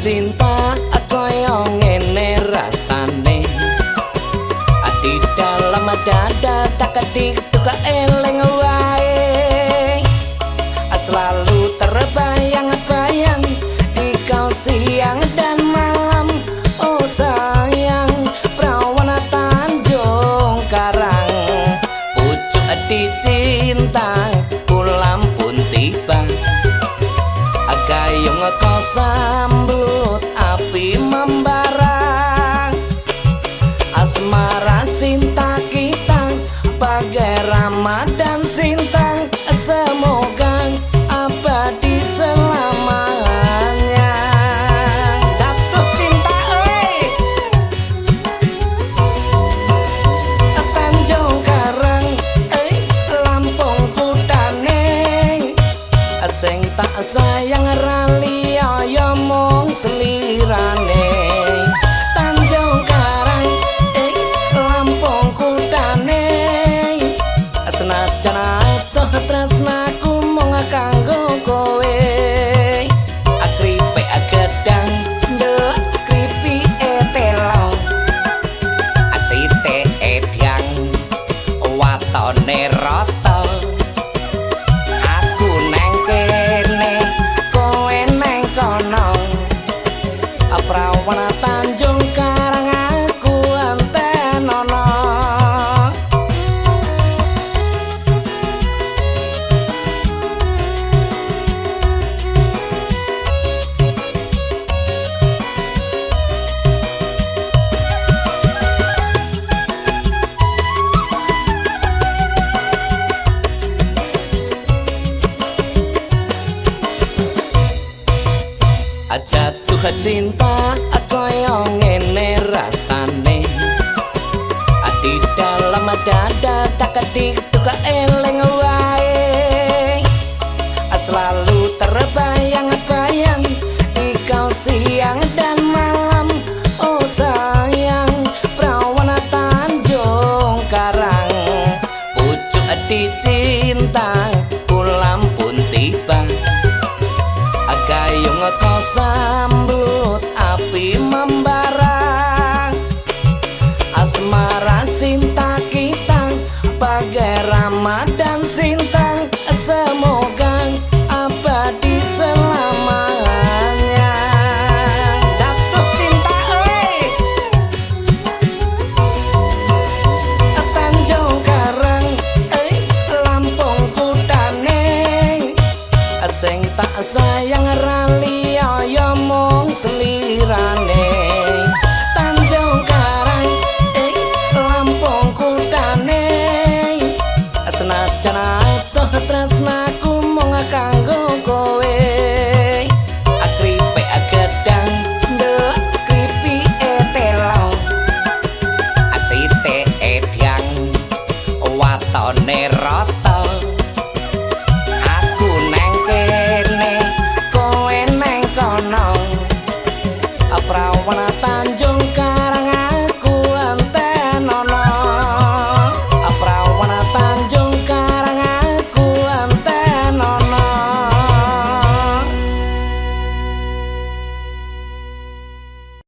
cinta kaya ngene rasane. Ati dalam dada tak kedik tuka eling wae. Selalu terbayang-bayang di kau siang dan malam. Oh sayang perawana Tanjung Karang pucuk di cinta kau sambut api membara asmara cinta kita bagai Ramadan sintang. Semoga abadi selamanya. Jatuh cinta oi! Tanjung Karang eh Lampung Kutane sing tak sayang ya selirane Tanjung Karang eh Lampung Kutane. Senajan atuh tresnaku mung kanggo kowe jatuh cinta kaya ngene rasane. Ati dalam dada tak kedik tuka eling wae. Selalu terbayang-bayang di kau siang dan malam. Oh sayang perawana Tanjung Karang. Pucuk di cinta gayung kau sambut api membara. Asmara cinta kita bagai Ramadan sintang pikirane Tanjung Karang ik Lampung kutane Senajan eto tresnaku mung kanggo kowe Akripe agedang ndelok kripi etelau Asite eh, etyang watone rata. when I find you.